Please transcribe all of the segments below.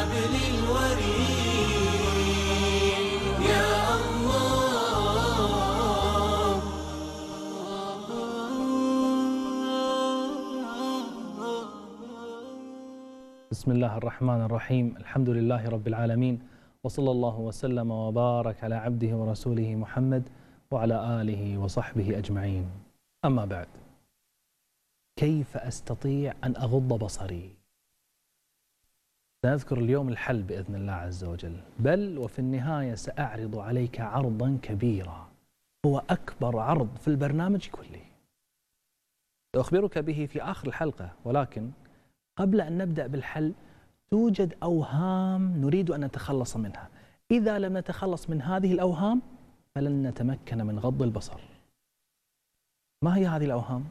بسم الله الرحمن الرحيم. الحمد لله رب العالمين. وصلى الله وسلم وبارك على عبده ورسوله محمد وعلى آله وصحبه أجمعين. أما بعد. كيف أستطيع أن أغض بصري؟ سنذكر اليوم الحل بإذن الله عز وجل. بل وفي النهاية سأعرض عليك عرضا كبيرا. هو أكبر عرض في البرنامج كله. سأخبرك به في آخر الحلقة ولكن قبل أن نبدأ بالحل توجد أوهام نريد أن نتخلص منها. إذا لم نتخلص من هذه الأوهام فلن نتمكن من غض البصر. ما هي هذه الأوهام؟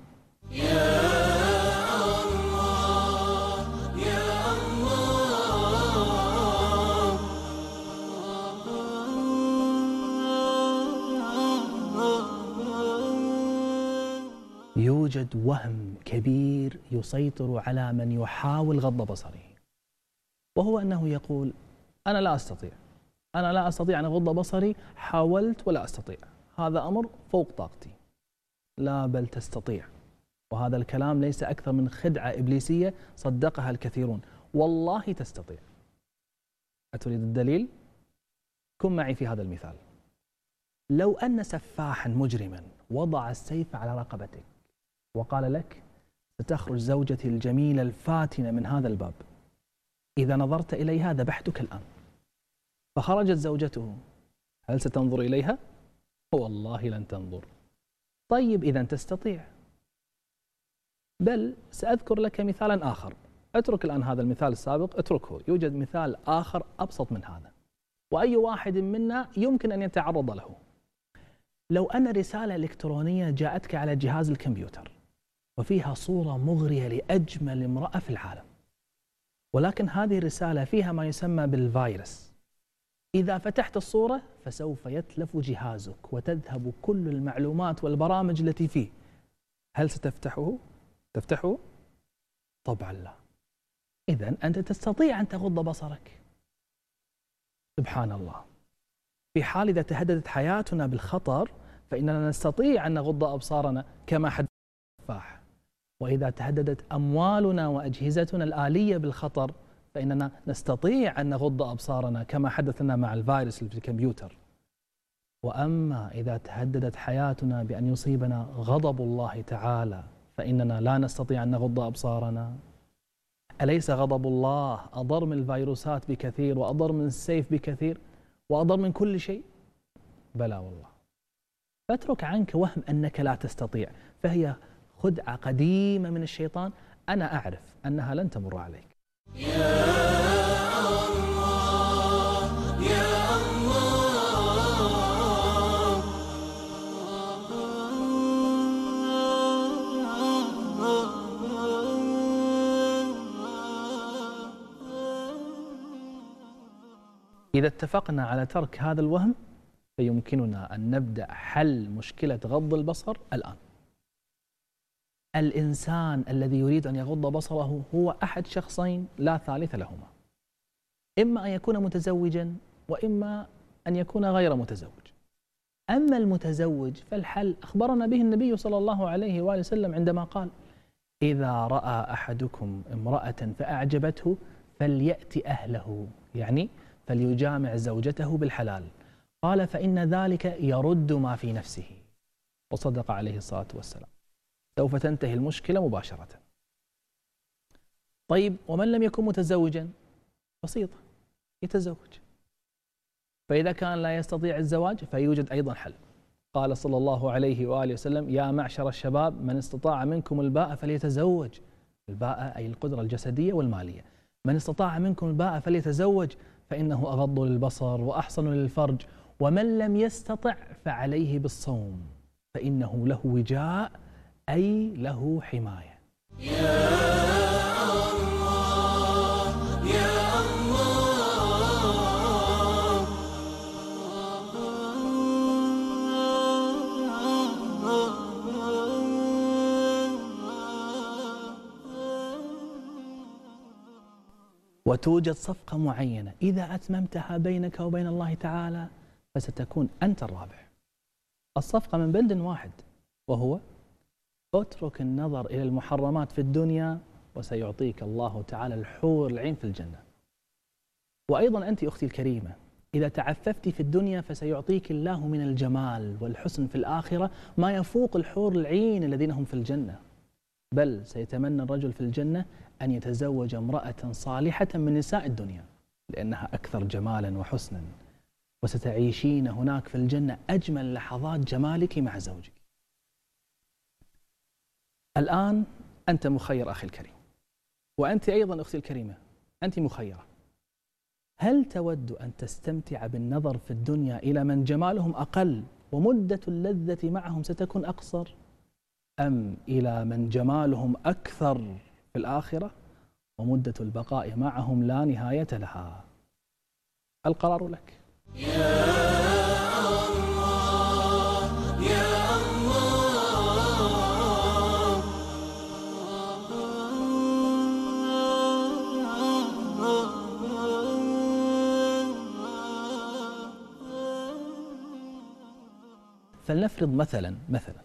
يوجد وهم كبير يسيطر على من يحاول غض بصره. وهو أنه يقول أنا لا أستطيع. أنا لا أستطيع أن أغض بصري حاولت ولا أستطيع. هذا أمر فوق طاقتي. لا بل تستطيع. وهذا الكلام ليس أكثر من خدعة إبليسية صدقها الكثيرون. والله تستطيع. أتريد الدليل؟ كن معي في هذا المثال. لو أن سفاحا مجرما وضع السيف على رقبتك وقال لك ستخرج زوجتي الجميلة الفاتنة من هذا الباب. إذا نظرت إليها ذبحتك الآن. فخرجت زوجته. هل ستنظر إليها؟ والله لن تنظر. طيب إذا تستطيع. بل سأذكر لك مثالا آخر. اترك الآن هذا المثال السابق. اتركه. يوجد مثال آخر أبسط من هذا. وأي واحد منا يمكن أن يتعرض له. لو أن رسالة إلكترونية جاءتك على جهاز الكمبيوتر. وفيها صورة مغرية لأجمل امرأة في العالم. ولكن هذه الرسالة فيها ما يسمى بالفيروس. إذا فتحت الصورة فسوف يتلف جهازك وتذهب كل المعلومات والبرامج التي فيه. هل ستفتحه؟ تفتحه؟ طبعا لا. إذا أنت تستطيع أن تغض بصرك. سبحان الله. في حال إذا تهددت حياتنا بالخطر فإننا نستطيع أن نغض أبصارنا كما التفاح وإذا تهددت أموالنا وأجهزتنا الآلية بالخطر فإننا نستطيع أن نغض أبصارنا كما حدث لنا مع الفيروس في الكمبيوتر. وأما إذا تهددت حياتنا بأن يصيبنا غضب الله تعالى فإننا لا نستطيع أن نغض أبصارنا. أليس غضب الله أضر من الفيروسات بكثير وأضر من السيف بكثير وأضر من كل شيء؟ بلى والله. فاترك عنك وهم أنك لا تستطيع فهي خدعة قديمة من الشيطان أنا أعرف أنها لن تمر عليك. إذا اتفقنا على ترك هذا الوهم فيمكننا أن نبدأ حل مشكلة غض البصر الآن. الإنسان الذي يريد أن يغض بصره هو أحد شخصين لا ثالث لهما. إما أن يكون متزوجا وإما أن يكون غير متزوج. أما المتزوج فالحل أخبرنا به النبي صلى الله عليه وآله وسلم عندما قال إذا رأى أحدكم امرأة فأعجبته فليأتي أهله. يعني فليجامع زوجته بالحلال. قال فإن ذلك يرد ما في نفسه. وصدق عليه الصلاة والسلام. سوف تنتهي المشكلة مباشرة. طيب ومن لم يكن متزوجا؟ بسيطة يتزوج. فإذا كان لا يستطيع الزواج فيوجد أيضا حل. قال صلى الله عليه وآله وسلم يا معشر الشباب من استطاع منكم الباء فليتزوج. الباء أي القدرة الجسدية والمالية. من استطاع منكم الباء فليتزوج فإنه أغض للبصر وأحصن للفرج. ومن لم يستطع فعليه بالصوم فإنه له وجاء أي له حماية. وتوجد صفقة معينة. إذا أتممتها بينك وبين الله تعالى فستكون أنت الرابح. الصفقة من بند واحد وهو اترك النظر إلى المحرمات في الدنيا وسيعطيك الله تعالى الحور العين في الجنة. وأيضا أنت أختي الكريمة إذا تعففت في الدنيا فسيعطيك الله من الجمال والحسن في الآخرة ما يفوق الحور العين الذين هم في الجنة. بل سيتمنى الرجل في الجنة أن يتزوج امرأة صالحة من نساء الدنيا لأنها أكثر جمالا وحسنا. وستعيشين هناك في الجنة أجمل لحظات جمالك مع زوجك. الآن أنت مخير أخي الكريم. وأنت أيضا أختي الكريمة أنت مخيرة. هل تود أن تستمتع بالنظر في الدنيا إلى من جمالهم أقل ومدة اللذة معهم ستكون أقصر؟ أم إلى من جمالهم أكثر في الآخرة ومدة البقاء معهم لا نهاية لها؟ القرار لك. فلنفرض مثلا مثلا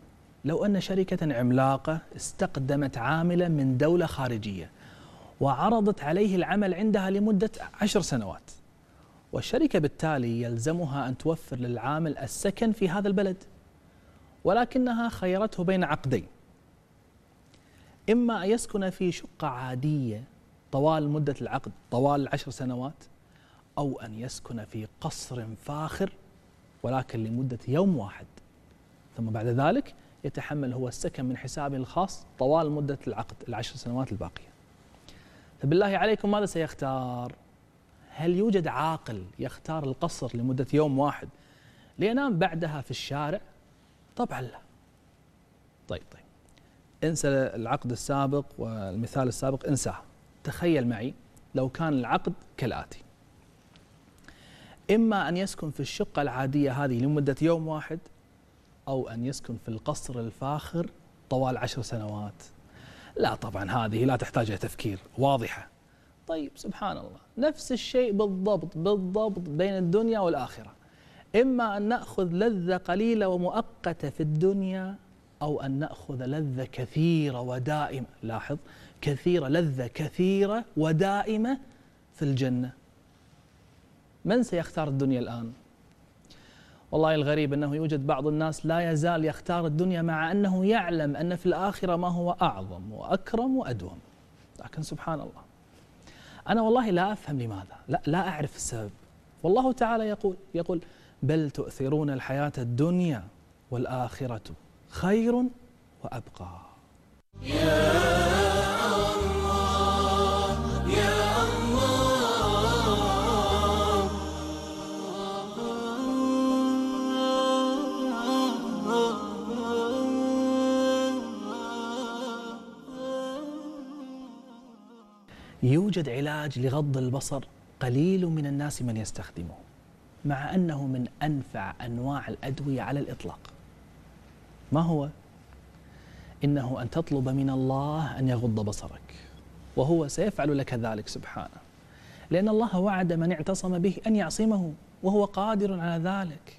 لو أن شركة عملاقة استقدمت عاملا من دولة خارجية وعرضت عليه العمل عندها لمدة عشر سنوات والشركة بالتالي يلزمها أن توفر للعامل السكن في هذا البلد ولكنها خيرته بين عقدين. إما أن يسكن في شقة عادية طوال مدة العقد طوال العشر سنوات أو أن يسكن في قصر فاخر ولكن لمدة يوم واحد. ثم بعد ذلك يتحمل هو السكن من حسابه الخاص طوال مدة العقد العشر سنوات الباقية. فبالله عليكم ماذا سيختار؟ هل يوجد عاقل يختار القصر لمدة يوم واحد لينام بعدها في الشارع؟ طبعا لا. طيب طيب. انسى العقد السابق والمثال السابق انساه. تخيل معي لو كان العقد كالآتي. إما أن يسكن في الشقة العادية هذه لمدة يوم واحد أو أن يسكن في القصر الفاخر طوال عشر سنوات. لا طبعا هذه لا تحتاج إلى تفكير واضحة. طيب سبحان الله نفس الشيء بالضبط بالضبط بين الدنيا والآخرة. إما أن نأخذ لذة قليلة ومؤقتة في الدنيا أو أن نأخذ لذة كثيرة ودائمة. لاحظ كثيرة لذة كثيرة ودائمة في الجنة. من سيختار الدنيا الآن؟ والله الغريب أنه يوجد بعض الناس لا يزال يختار الدنيا مع أنه يعلم أن في الآخرة ما هو أعظم وأكرم وأدوم. لكن سبحان الله أنا والله لا أفهم لماذا لا, لا أعرف السبب. والله تعالى يقول يقول بل تؤثرون الحياة الدنيا والآخرة خير وأبقى. يا يوجد علاج لغض البصر قليل من الناس من يستخدمه مع أنه من أنفع أنواع الأدوية على الإطلاق. ما هو؟ إنه أن تطلب من الله أن يغض بصرك وهو سيفعل لك ذلك سبحانه. لأن الله وعد من اعتصم به أن يعصمه وهو قادر على ذلك.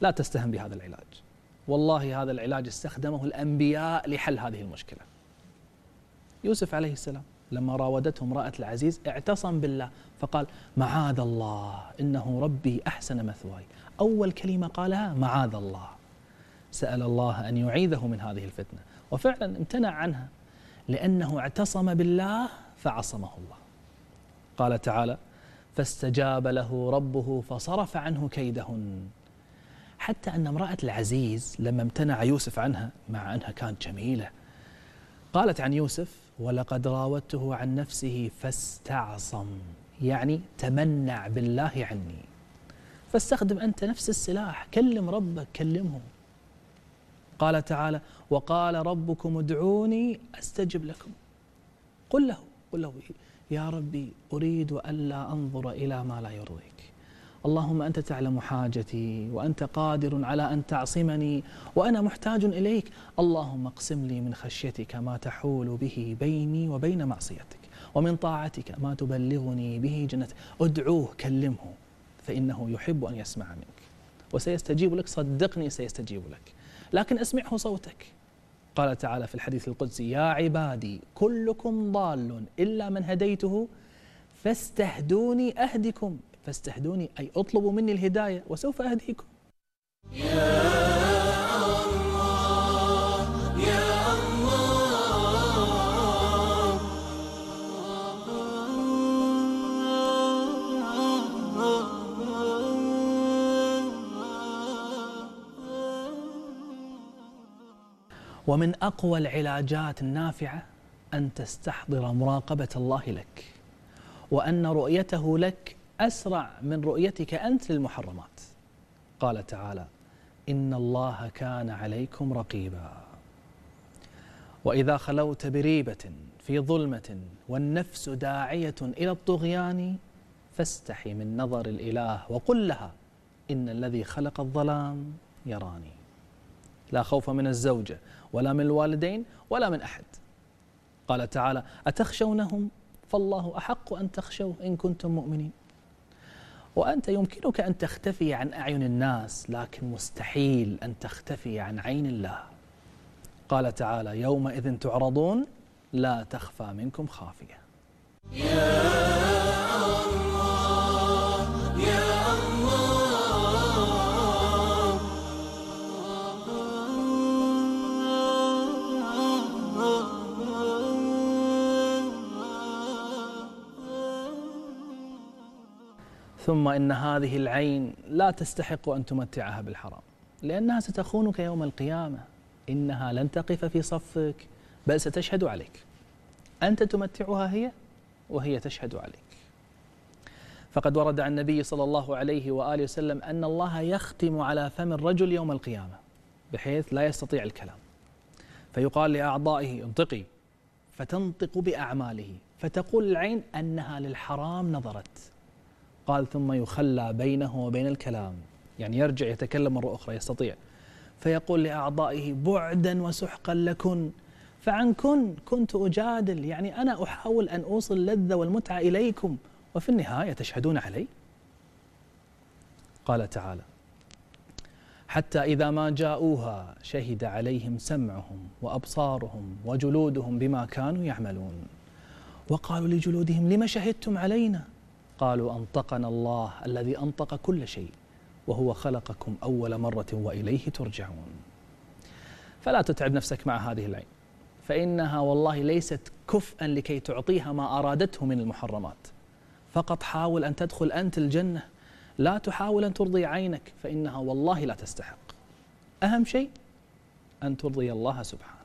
لا تستهن بهذا العلاج. والله هذا العلاج استخدمه الأنبياء لحل هذه المشكلة. يوسف عليه السلام لما راودته امرأة العزيز اعتصم بالله فقال معاذ الله إنه ربي أحسن مثواي. أول كلمة قالها معاذ الله. سأل الله أن يعيذه من هذه الفتنة وفعلا امتنع عنها لأنه اعتصم بالله فعصمه الله. قال تعالى فاستجاب له ربه فصرف عنه كيدهن. حتى أن امرأة العزيز لما امتنع يوسف عنها مع أنها كانت جميلة قالت عن يوسف ولقد راودته عن نفسه فاستعصم. يعني تمنع بالله عني. فاستخدم أنت نفس السلاح. كلم ربك كلمه. قال تعالى وقال ربكم ادعوني أستجب لكم. قل له قل له يا ربي أريد ألا أنظر إلى ما لا يرضيك اللهم أنت تعلم حاجتي وأنت قادر على أن تعصمني وأنا محتاج إليك. اللهم اقسم لي من خشيتك ما تحول به بيني وبين معصيتك ومن طاعتك ما تبلغني به جنتك. ادعوه كلمه فإنه يحب أن يسمع منك. وسيستجيب لك صدقني سيستجيب لك. لكن اسمعه صوتك. قال تعالى في الحديث القدسي يا عبادي كلكم ضال إلا من هديته فاستهدوني أهدكم. فاستهدوني أي اطلبوا مني الهداية وسوف أهديكم. ومن أقوى العلاجات النافعة أن تستحضر مراقبة الله لك وأن رؤيته لك أسرع من رؤيتك أنت للمحرمات. قال تعالى إن الله كان عليكم رقيبا. وإذا خلوت بريبة في ظلمة والنفس داعية إلى الطغيان فاستحي من نظر الإله وقل لها إن الذي خلق الظلام يراني. لا خوف من الزوجة ولا من الوالدين ولا من أحد. قال تعالى أتخشونهم؟ فالله أحق أن تخشوه إن كنتم مؤمنين. وأنت يمكنك أن تختفي عن أعين الناس لكن مستحيل أن تختفي عن عين الله. قال تعالى يومئذ تعرضون لا تخفى منكم خافية. ثم إن هذه العين لا تستحق أن تمتعها بالحرام لأنها ستخونك يوم القيامة. إنها لن تقف في صفك بل ستشهد عليك. أنت تمتعها هي وهي تشهد عليك. فقد ورد عن النبي صلى الله عليه وآله وسلم أن الله يختم على فم الرجل يوم القيامة بحيث لا يستطيع الكلام. فيقال لأعضائه انطقي. فتنطق بأعماله فتقول العين أنها للحرام نظرت. قال ثم يخلى بينه وبين الكلام. يعني يرجع يتكلم مرة أخرى يستطيع. فيقول لأعضائه بعدا وسحقا لكن. فعنكن كنت أجادل. يعني أنا أحاول أن أوصل اللذة والمتعة إليكم وفي النهاية تشهدون علي. قال تعالى حتى إذا ما جاءوها شهد عليهم سمعهم وأبصارهم وجلودهم بما كانوا يعملون. وقالوا لجلودهم لم شهدتم علينا؟ قالوا أنطقنا الله الذي أنطق كل شيء وهو خلقكم أول مرة وإليه ترجعون. فلا تتعب نفسك مع هذه العين فإنها والله ليست كفءا لكي تعطيها ما أرادته من المحرمات. فقط حاول أن تدخل أنت الجنة لا تحاول أن ترضي عينك فإنها والله لا تستحق. أهم شيء أن ترضي الله سبحانه.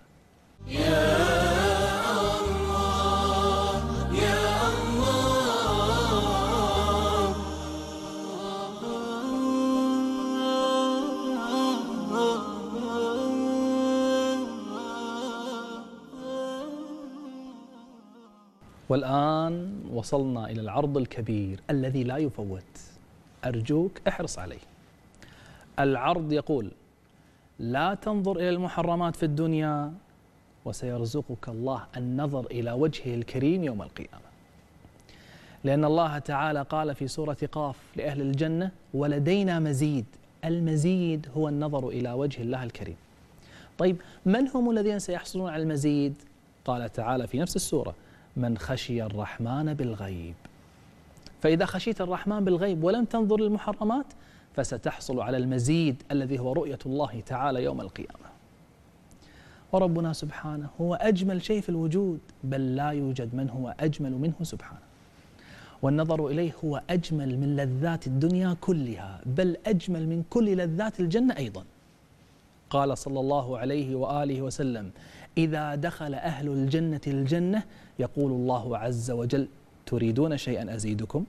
والآن وصلنا إلى العرض الكبير الذي لا يفوت. أرجوك احرص عليه. العرض يقول لا تنظر إلى المحرمات في الدنيا وسيرزقك الله النظر إلى وجهه الكريم يوم القيامة. لأن الله تعالى قال في سورة قاف لأهل الجنة ولدينا مزيد. المزيد هو النظر إلى وجه الله الكريم. طيب من هم الذين سيحصلون على المزيد؟ قال تعالى في نفس السورة من خشي الرحمن بالغيب. فإذا خشيت الرحمن بالغيب ولم تنظر للمحرمات فستحصل على المزيد الذي هو رؤية الله تعالى يوم القيامة. وربنا سبحانه هو أجمل شيء في الوجود بل لا يوجد من هو أجمل منه سبحانه. والنظر إليه هو أجمل من لذات الدنيا كلها بل أجمل من كل لذات الجنة أيضا. قال صلى الله عليه وآله وسلم إذا دخل أهل الجنة الجنة يقول الله عز وجل تريدون شيئا أزيدكم؟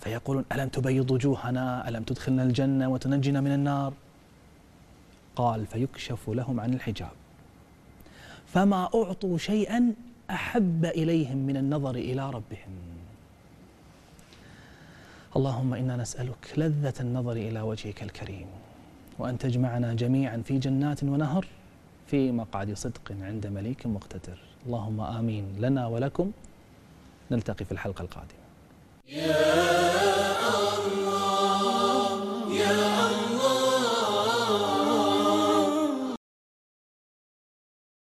فيقولون ألم تبيض وجوهنا؟ ألم تدخلنا الجنة وتنجنا من النار؟ قال فيكشف لهم عن الحجاب. فما أعطوا شيئا أحب إليهم من النظر إلى ربهم. اللهم إنا نسألك لذة النظر إلى وجهك الكريم. وأن تجمعنا جميعا في جنات ونهر في مقعد صدق عند مليك مقتدر. اللهم آمين لنا ولكم. نلتقي في الحلقة القادمة. يا الله.